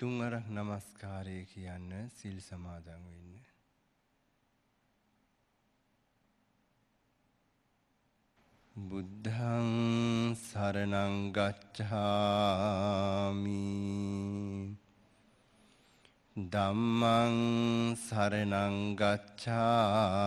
තුන් අරක් নমස්කාරය කියන්න සිල් සමාදන් වෙන්න. බුද්ධං සරණං ගච්ඡාමි ධම්මං සරණං ගච්ඡාමි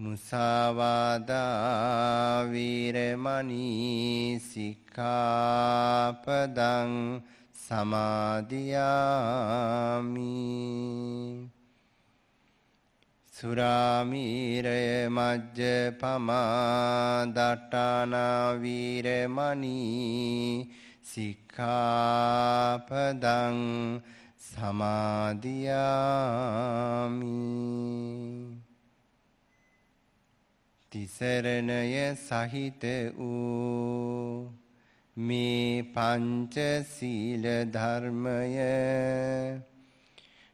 මුසාවාදා වීරමණී සික්ඛාපදං සමාදියාමි. සුරාමීරය මජ්ජ පමාදට්ටානා වීරමණී සික්ඛාපදං සමාදියාමි. තිසරණය සහිත වූ මේ පංචසීල ධර්මය.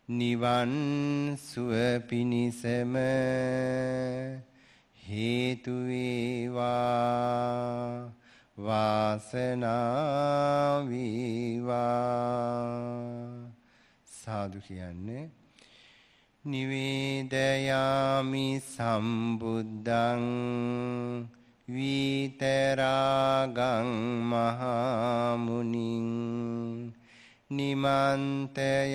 නිවන් සුව පිණිසම හේතු වේවා. වාසනාව වේවා. සාදු කියන්නේ නිවේදයාමි සම්බුද්ධං විතරාගං මහමුනින් නිමන්තයාමි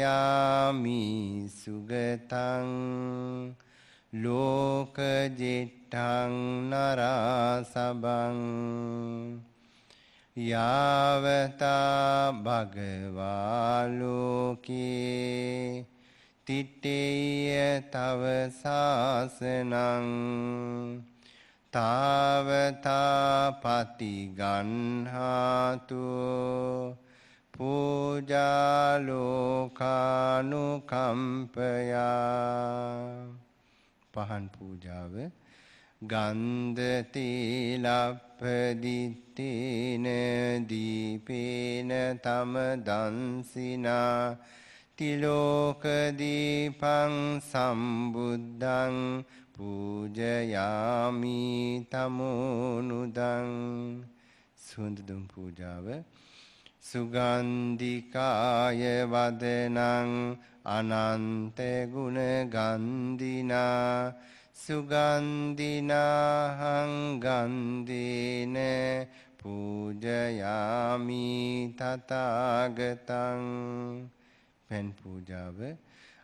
සුගතං ලෝකජෙට්ටං නරාසබං යාවතා භගවාලෝකේ තිට්ටේය තව සාසනං තාවතා පතිගන්හාතු පූජාලෝකානුකම්පයා පහන් පූජාව ගන්ධතිලප්පදිත්තේන දීපේන තම දන්සිනා තිලෝකදීපං සම්බුද්ධං පූජයාමි තමෝනුදං. සුවඳදුම් පූජාව. සුගන්ධිකාය වදනං අනන්ත ගුණ ගන්දිනා සුගන්දිනාහං ගන්දේන පූජයාමි තථාගතං. පෙන් පූජාව.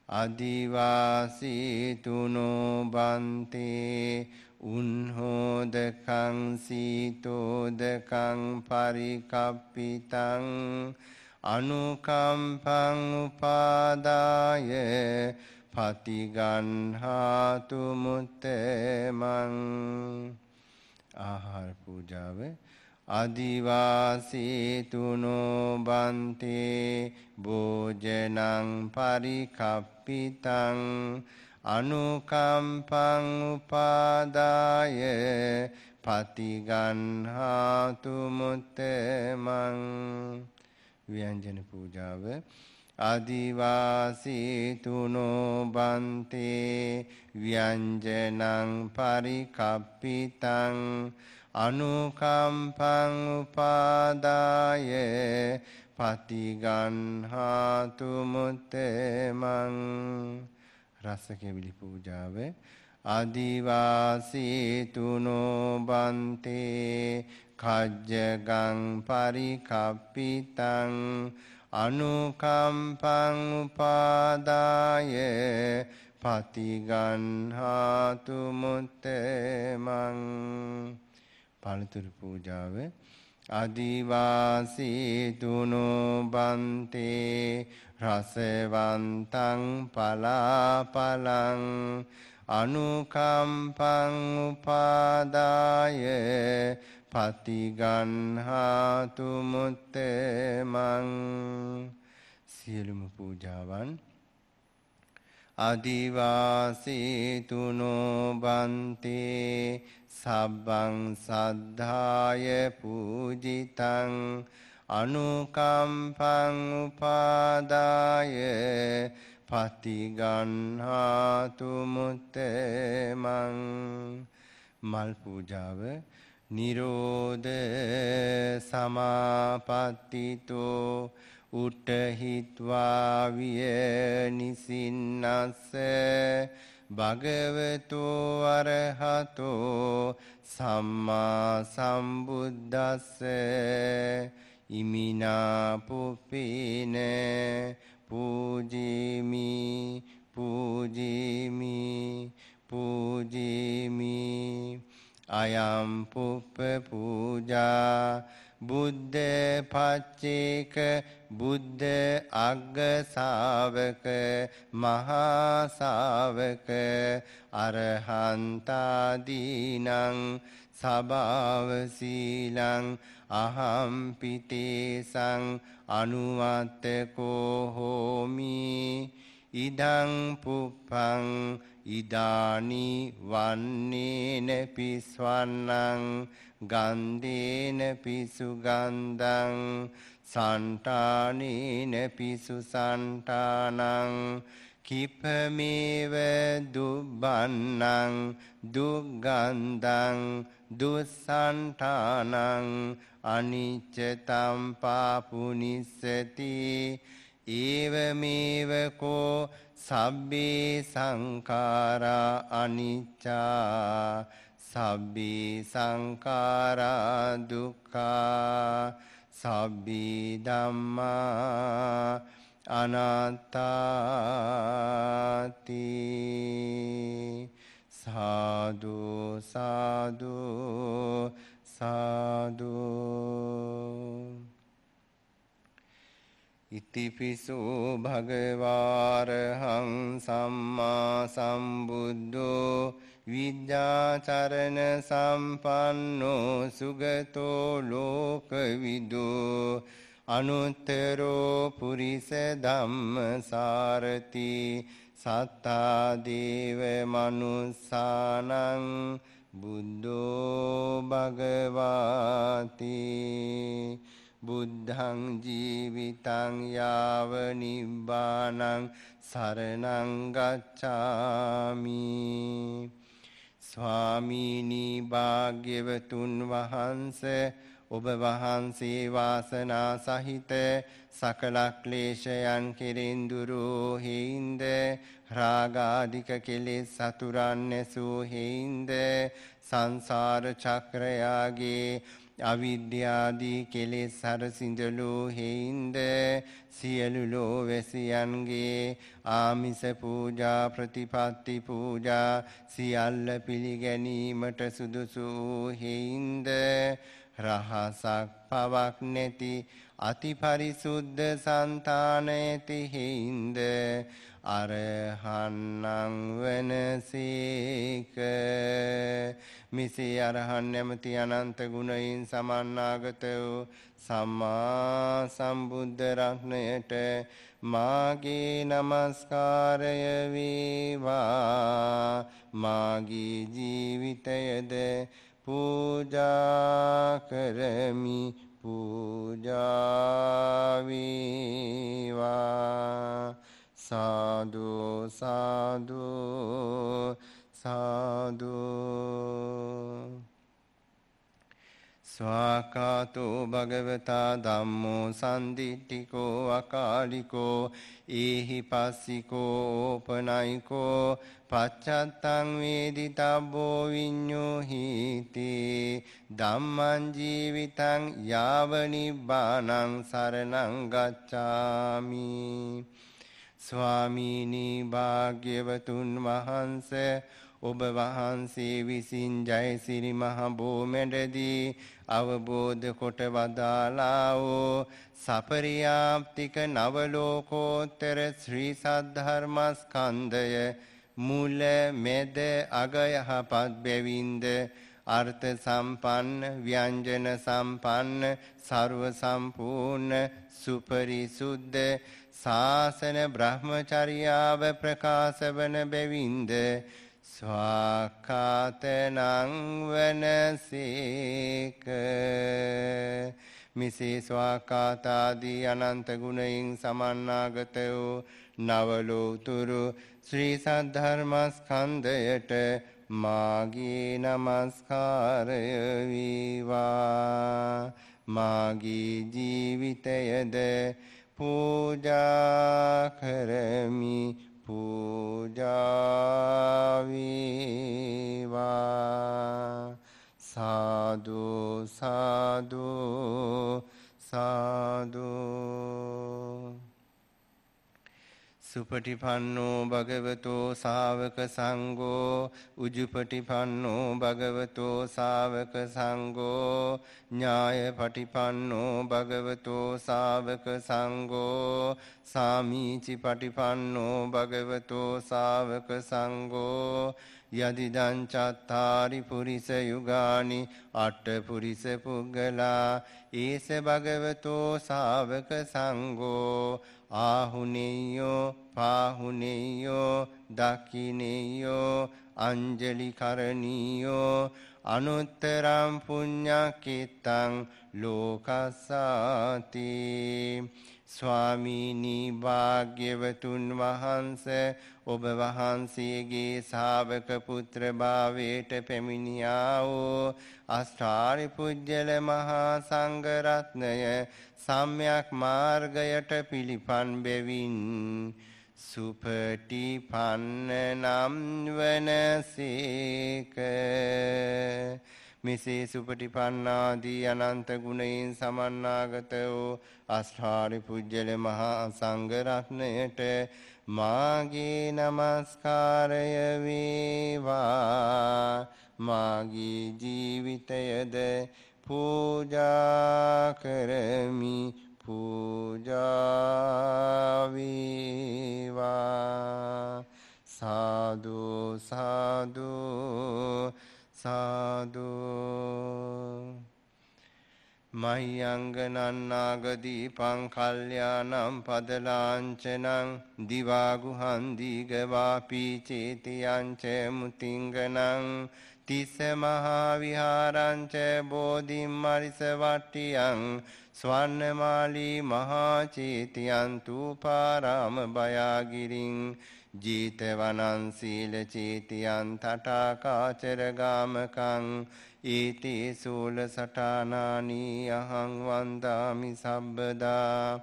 අදිවාසීතුනෝ බන්තේ උන්හෝදකං සීතෝදකං පරිකප්පිතං අනුකම්පං උපාදාය පතිගන්හාතු මුත්තමං ආහාර පූජාව. අදිවාසීතුනෝ බන්තේ භෝජනං පරිකප්පිතං අනුකම්පං උපාදාය පතිගන්හාතු මුත්තමං ව්‍යංජන පූජාව. අදිවාසීතුනෝ බන්තේ ව්‍යංජනං පරිකප්පිතං අනුකම්පං උපාදාය පතිගන්හාතු මුත්තමං රස කෙවිලි පූජාව අදිවාසීතුනෝ බන්තේ කජ්ජගං පරිකප්පිතං අනුකම්පං උපාදාය පතිගන්හාතු මුත්තමං පළතුරු පූජාව. අදිවාසීතුනෝ බන්තේ රසවන්තං පලාපලං අනුකම්පං උපාදාය පතිගන්හාතු මුත්තමං. සියලුම පූජාවන් අදිවාසීතුනෝ බන්තේ සබ්බං සද්ධාය පූජිතං අනුකම්පං උපාදාය පතිගන්හාතු මුත්තමං මල් පූජාව නිරෝධ සමාපත්තිතෝ උට්ටහිත්වා විය නිසින්නස්ස භගවතෝ අරහතෝ සම්මා සම්බුද්දස්ස ඉමිනා පුප්පේන පූජීමි පූජීමි පූජීමි. අයම් පුප්ප පූජා බුද්ධ පච්චේක බුද්ධ අග්ග ශාවක මහා ශාවක අරහන්තාදීනං සබාව සීලං අහම් පිතේසං අනුවත්තකෝ හෝමි. ඉදං පුප්පං ඉදානි වන්නේන පිස්වන්නං ගන්ධේන පිසුගන්ධං සන්ටානේන පිසු සන්ටානං කිපමේව දුබ්බන්නං දුග්ගන්ධං දුස්සන්ටානං අනිච්චතම් පාපුනිස්සති ඒවමේව කෝ සබ්බේ සංඛාරා අනිච්චා සබ්බී සංඛාරා දුක්ඛා සබ්බී ධම්මා අනාත්තාති. සාදු සාදු සාදු. ඉතිපිසෝ භගවාරහං සම්මා සම්බුද්ධෝ විද්‍යාචරණ සම්පන්නෝ සුගතෝ ලෝකවිදෝ අනුත්තරෝ පුරිස ධම්මසාරති සත්තා දේව මනුස්සානං බුද්ධෝ භගවාති බුද්ධං ජීවිතං යාව නිබ්බානං සරණං ගච්ඡාමි. ස්වාමීනී භාග්‍යවතුන් වහන්ස ඔබ වහන්සේ වාසනා සහිත සකල ක්ලේශයන් කෙරෙන් දුරු හේින්ද රාගාධික කෙලෙස් සතුරන් නැසූ හේින්ද සංසාර චක්‍රයාගේ අවිද්‍යාදී කෙලෙස් හරසිඳලූ හේින්ද සියලු ලෝවැසියන්ගේ ආමිස පූජා ප්‍රතිපත්ති පූජා සියල්ල පිළිගැනීමට සුදුසු හේින්ද රහසක් පවක් නැති අතිපරිසුද්ධ సంతානයති හිඳ අරහන්නං වනසේක මිසී අරහන් නැමති අනන්ත ගුණයින් සමන්නාගත වූ සම්මා සම්බුද්ධ රත්නයට මාගේ নমස්කාරය වේවා. මාගේ ජීවිතයද පූජා කරමි. පූජා වේවා සාදු සාදු සාදු ස්වාකාතෝ භගවතා ධම්මෝ සන්දිට්ඨිකෝ අකාලිකෝ ඒහි පස්සිකෝ ඕපනයිකෝ පච්චත්තං වේදිතබ්බෝ විඤ්ඤෝ හීති ධම්මං ජීවිතං යාව නිබ්බානං සරණං ගච්ඡාමි ස්වාමීනි භාග්‍යවතුන් වහන්සේ ඔබ වහන්සේ විසින් ජයසිරි මහ බෝමැඩදී අවබෝධ කොට වදාලා වූ සපරියාප්තික නවලෝකෝත්තර ශ්‍රී සද්ධර්මස්කන්ධය මුල මෙද අග යහපත් බැවින්ද. අර්ථ සම්පන්න ව්‍යංජන සම්පන්න ਸਰව සම්පූර්ණ සුපරිසුද්ධ ශාසන බ්‍රහ්මචර්යාව ප්‍රකාශ වන බැවින්ද. ස්වාකාතනං වනසේක। මිසේ ස්වාකාතාදී අනන්ත ගුණයින් සමන්නාගත වූ නවලෝතුරු ශ්‍රී සද්ධර්මස්කන්ධයට මාගේ නමස්කාරය වේවා। මාගේ ජීවිතයද පූජා කරමි। පූජාවීවා සාදු සාදු සාදු සුපටිපන්නෝ භගවතෝ සාවක සංඝෝ උජුපටිපන්නෝ භගවතෝ සාවක සංඝෝ ඥායපටිපන්නෝ භගවතෝ සාවක සංඝෝ සාමීචි පටිපන්නෝ භගවතෝ සාවක සංඝෝ යදිදං චත්තාරි පුරිස යුගානි අට්ඨ පුරිස පුග්ගලා ඒස භගවතෝ සාවක සංඝෝ ආහුනේයෝ පාහුනේයෝ දකිනේයෝ අංජලි කරණීයෝ අනුත්තරම් පුඤ්ඤකිතං ලෝකස්සාති ස්වාමීනි භාග්‍යවතුන් වහන්සේ ඔබ වහන්සේගේ ශාවක පුත්‍ර භාවයට පැමිණියා වූ අෂ්ටාරි පුජ්‍යල මහා සංඝ රත්නය සම්්‍යක් මාර්ගයට පිළිපන් බැවින් සුපටිපන්න නම් වනසේක මෙසේ සුපටිපන්නාදී අනන්ත ගුණයෙන් සමන්නාගත වූ අස්හාරි පුජ්‍යල මහා සංඝ රත්නයට මාගේ নমස්කාරය වේවා. මාගේ ජීවිතයද පූජා කරමි. පූජා මහියංගනන්නාගදීපං කල්යානම් පදලාංචනං දිවාගුහන් දීගවාපී චේතියංච මුතිංගනං තිස්ස මහා විහාරංච බෝධිම්මරිස වට්ටියං ස්වර්ණමාලී මහා චේතියන් තූපාරාම බයාගිරින් ජීතවනං සීල චේතියන් තටාකාචර ගාමකං ඊති සූල සටානානී අහං වන්දාමි සබ්බදා.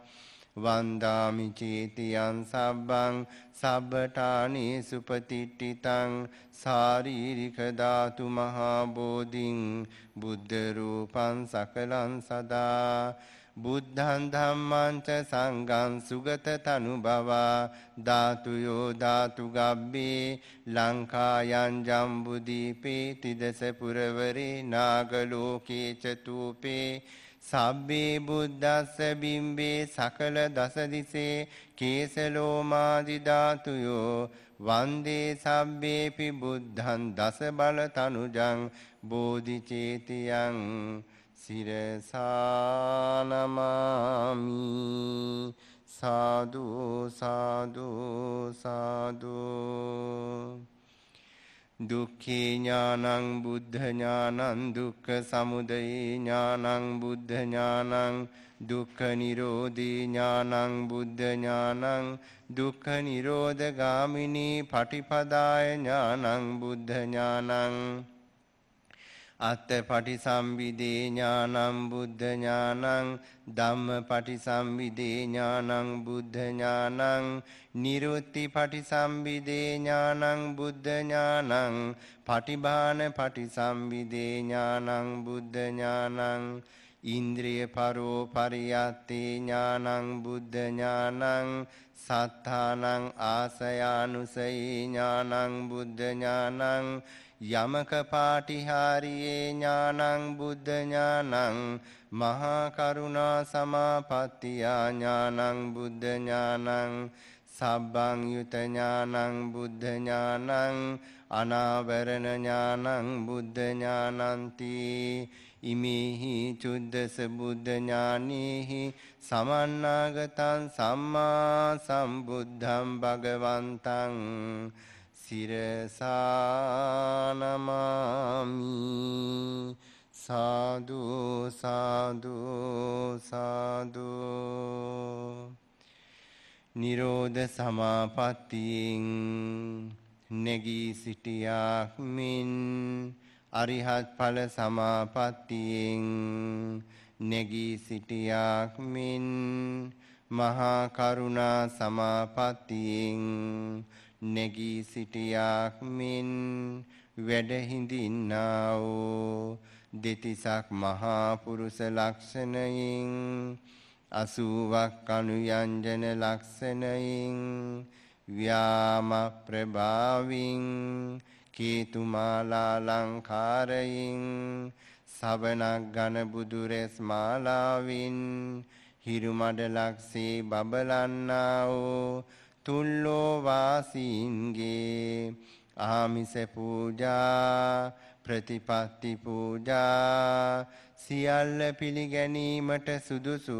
වන්දාමි චේතියන් සබ්බං සබ්බටානී සුපතිට්ඨිතං සාරීරික ධාතු මහා බෝධින් බුද්ධ රූපං සකලං සදා. බුද්ධං ධම්මං ච සංඝං සුගත තනු බවා ධාතුයෝ ධාතු ගබ්බේ ලංකායන් ජම්බුදීපේ තිදස පුරවරේ නාගලෝකේ චතූපේ සබ්බේ බුද්දස්ස බිම්බේ සකල දස දිසේ කේසලෝමාදි ධාතුයෝ වන්දේ සබ්බේපි බුද්ධං දස බල තනුජං බෝධි චේතියං සිරසානමාමි. සාදු සාදු සාදු. දුක්ඛේ ඥානං බුද්ධ ඥානං දුක්ඛ සමුදය ඥානං බුද්ධ ඥානං දුක්ඛ නිරෝධී ඥානං බුද්ධ ඥානං දුක්ඛ නිරෝධ ගාමිනී පටිපදාය ඥානං බුද්ධ ඥානං. අත්ත පටිසම්විදේ ඥානං බුද්ධ ඥානං ධම්ම පටිසම්විදේ ඥානං බුද්ධ ඥානං නිරුත්ති පටිසම්විදේ ඥානං බුද්ධ ඥානං පටිභාන පටිසම්විදේ ඥානං බුද්ධ ඥානං ඉන්ද්‍රිය පරෝ පරියත්තේ ඥානං බුද්ධ ඥානං සත්තානං ආසයානුසයි ඥානං බුද්ධ ඥානං යමක පාටිහාරියේ ඥානං බුද්ධ ඥානං මහා කරුණා සමාපත්තියා ඥානං බුද්ධ ඥානං සබ්බං යුත ඥානං බුද්ධ ඥානං අනාවරණ ඥානං බුද්ධ ඥානන්ති ඉමේහි චුද්දස බුද්ධ ඥානේහි සමන්නාගතං සම්මා සම්බුද්ධං භගවන්තං සිරසානමාමි සාදු සාදු සාදු. නිරෝධ සමාපත්තියෙන් නැගී සිටියාක් මෙන් අරිහත් ඵල සමාපත්තියෙන් නැගී සිටියාක් මෙන් මහා කරුණා සමාපත්තියෙන් නැගී සිටියාක් මෙන් වැඩ හිඳින්නා වූ දෙතිසක් මහා පුරුෂ ලක්ෂණයෙන් අසූවක් අනුයන්ජන ලක්ෂණයෙන් ව්‍යාම ප්‍රභාවින් කේතුමාලා ලංකාරයෙන් සවනක් ගන බුදුරෙස් මාලාවින් හිරුමඩලක්සේ බබලන්නා වූ තුල්ලෝ වාසීන්ගේ ආමිස පූජා ප්‍රතිපත්ති පූජා සියල්ල පිළිගැනීමට සුදුසු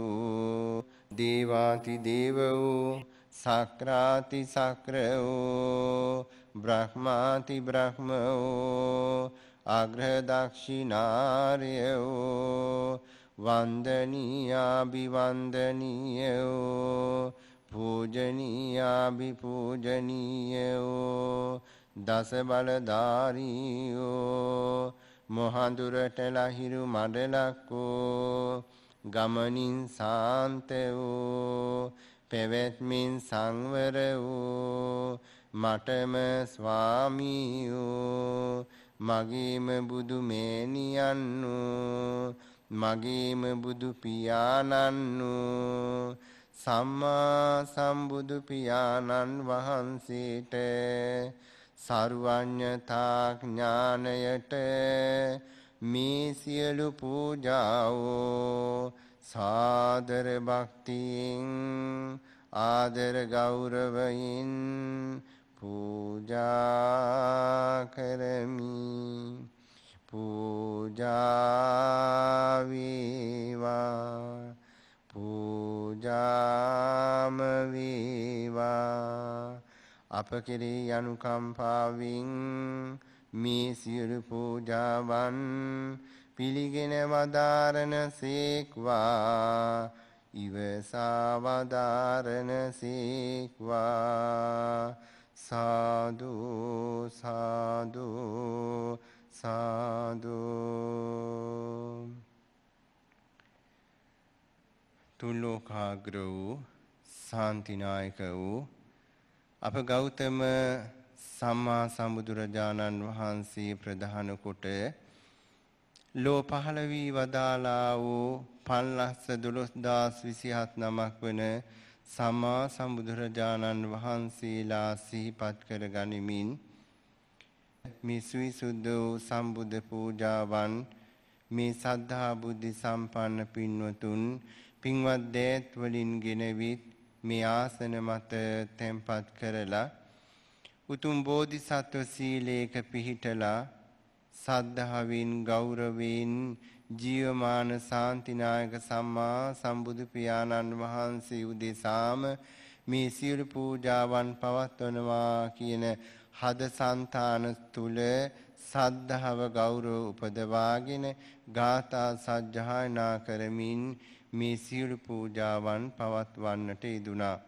දේවාති දේව වූ සක්‍රාති සක්‍ර වූ බ්‍රහ්මාති බ්‍රහ්ම වූ අග්‍ර දක්ෂිනාර්ය වූ වන්දනීයාභිවන්දනීය වූ පූජනීයාභි පූජනීයෝ දස බලධාරීයෝ මොහඳුරට ලහිරු මඩලක්කෝ ගමනින් සාන්ත වූ පැවැත්මින් සංවර වූ මටම ස්වාමීයෝ මගේම බුදු මේනියන්නු මගේම බුදු පියාණන්නු සම්මා සම්බුදු පියාණන් වහන්සේට සර්වඥතා ඥානයට මේ සියලු පූජාවෝ සාදර භක්තියෙන් ආදර ගෞරවයෙන් පූජා කරමි පූජා වේවා පූජාම වේවා අප කෙරෙහි අනුකම්පාවෙන් මේ සියලු පූජාවන් පිළිගෙන වදාරන සේක්වා। ඉවසා වදාරන සේක්වා। සාදු සාදු සාදු තුල්ලෝකාග්‍ර වූ සාන්තිනායක වූ අප ගෞතම සම්මා සම්බුදුරජාණන් වහන්සේ ප්‍රධාන කොට ලෝ පහළ වී වදාලා වූ 512027 නමක් වන සම්මා සම්බුදුරජාණන් වහන්සේලා සිහිපත් කර ගනිමින් මේ සවිසුද්ධ වූ සම්බුද්ධ පූජාවන් මේ සද්ධා බුද්ධ සම්පන්න පින්වතුන් පින්වත් දෑත් වලින් ගෙනවිත් මේ ආසන මත තැන්පත් කරලා උතුම් බෝධිසත්ව සීලයක පිහිටලා සද්ධාවෙන් ගෞරවයෙන් ජීවමාන ශාන්තිනායක සම්මා සම්බුදු පියාණන් වහන්සේ උදෙසාම මේ සියලු පූජාවන් පවත්වනවා කියන හද సంతාන තුල සද්ධාව ගෞරව උපදවාගෙන ගාථා සජ්ජහායනා කරමින් මේ සියලු පූජාවන් පවත්වන්නට යෙදුනා.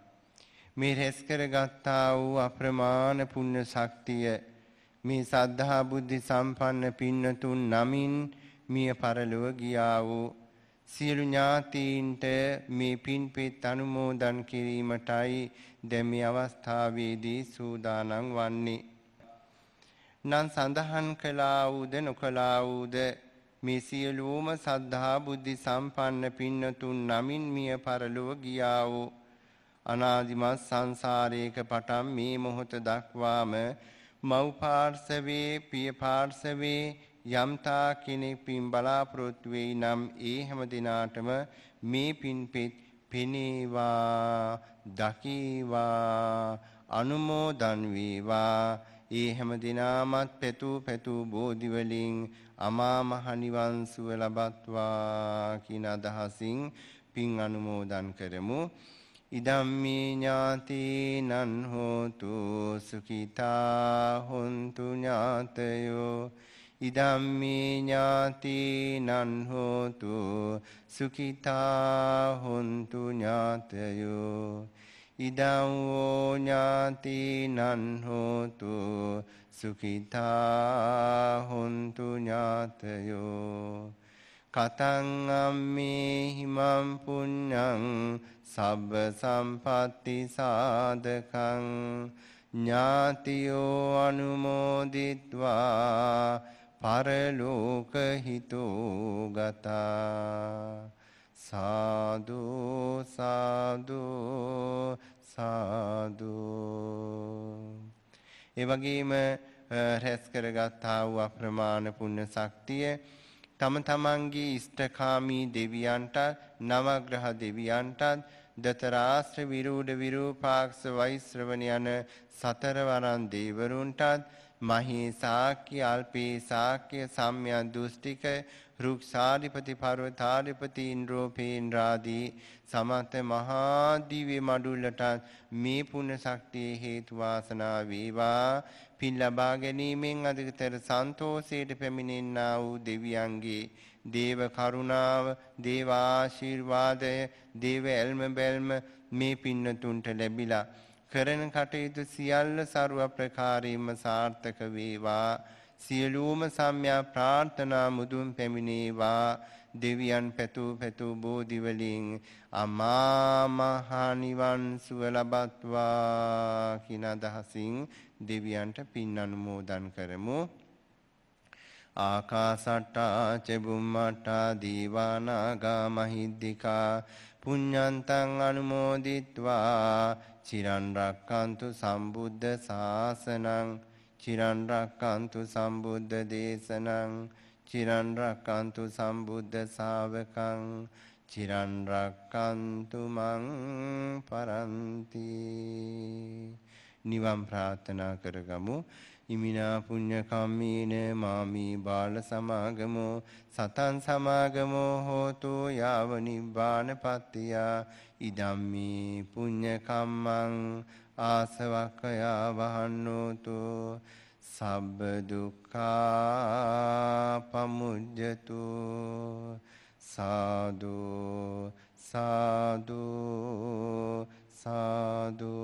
මේ රැස් කරගත්තා වූ අප්‍රමාණ පුණ්‍ය ශක්තිය මේ සද්ධා බුද්ධි සම්පන්න පින්නතුන් නමින් මිය පරලොව ගියා වූ සියලු ඥාතීන්ට මේ පින්පෙත් අනුමෝදන් කිරීමටයි දැන් මේ අවස්ථාවේදී සූදානම් වන්නේ. නම් සඳහන් කළා වූද නොකළා වූද මේ සියලුම සද්ධා බුද්ධි සම්පන්න පින්නතුන් නමින් මිය පරලොව ගියා වූ අනාදිමත් සංසාරයක පටන් මේ මොහොත දක්වාම මව් පාර්ශවේ පිය පාර්ශවේ යම්තා කෙනෙක් පින් බලාපොරොත්තු වෙයි නම් ඒ හැම දිනාටම මේ පින්පෙත් පෙනේවා දකීවා අනුමෝදන් වේවා. ඒ හැම දිනාමත් පැතු පැතු බෝධි වලින් අමා මහ නිවන් සුව ලබත්වා කියන අදහසින් පින් අනුමෝදන් කරමු. ඉදම්මේ ඥාතිනං හෝතු සුඛිතා හොන්තු ඥාතයෝ. ඉදම්මේ ඥාතිනං හෝතු සුඛිතා හොන්තු ඥාතයෝ. ඉදං වූ ඥාතිනං හෝතු සුඛිතා හොන්තු ඥාතයෝ. කතං අම්මේ හිමං පුඤ්ඤං සබ්බ සම්පatti සාධකං. ඥාතියෝ අනුමෝදිත්වා පරලෝක හිතෝ ගතා සාදු සාදු සාදු. ඒ වගේම රැස් කරගත්තා වූ අප්‍රමාණ පුණ්‍ය ශක්තිය තම තමන්ගේ ඉෂ්ඨකාමී දෙවියන්ට නවග්‍රහ දෙවියන්ට දතරාශ්‍ර විරූඪ විරූපාක්ෂ වෛශ්‍රවණ යන සතරවරන් දේවරුන්ටත් මහී සාක්‍ය අල්පේ සාක්‍ය සම්්‍ය දෘෂ්ටික රුක්ෂාධිපති පර්වතාධිපති ඉන්ද්‍රෝපේන්ද්‍රාදී සමත මහා දිව්‍ය මඩුල්ලට මේ පුණ්‍ය ශක්තිය හේතු වාසනා වේවා. පින් ලබා ගැනීමෙන් අධිකතර සන්තෝෂයට පැමිණෙන්නා වූ දෙවියන්ගේ දේව කරුණාව දේව ආශිර්වාදය දේව එල්ම බැල්ම මේ පින්නතුන්ට ලැබිලා කරන කටයුතු සියල්ල ਸਰව ප්‍රකාරීම සාර්ථක වේවා. සියලුම සම්‍යා ප්‍රාර්ථනා මුදුන් පැමිණේවා. දෙවියන් පැතූ පැතූ බෝධි වලින් අමා මහ නිවන් සුව ලබත්වා කින අදහසින් දෙවියන්ට පින් අනුමෝදන් කරමු. ආකාසට්ටා චෙබුම්මට්ටා දීවානාගා මහිද්దికා පුඤ්ඤන්තං අනුමෝදිත්වා චිරන් රක්칸තු සම්බුද්ධ ශාසනං චිරන් රක්칸තු සම්බුද්ධ දේශනං චිරන් රක්칸තු සම්බුද්ධ ශාවකං චිරන් රක්칸තු මං පරන්ති. නිවන් ප්‍රාර්ථනා කරගමු. ඉමිනා පුඤ්ඤ කම්මේන මාමේ බාල සමාගමෝ සතං සමාගමෝ හෝතු යාව නිබ්බානපත්තිය ඉදම්මේ පුඤ්ඤ කම්මං ආසවක්ඛයා වහන්නෝතු සබ්බ දුක්ඛා පමුජ්ජතු සාදු සාදු සාදු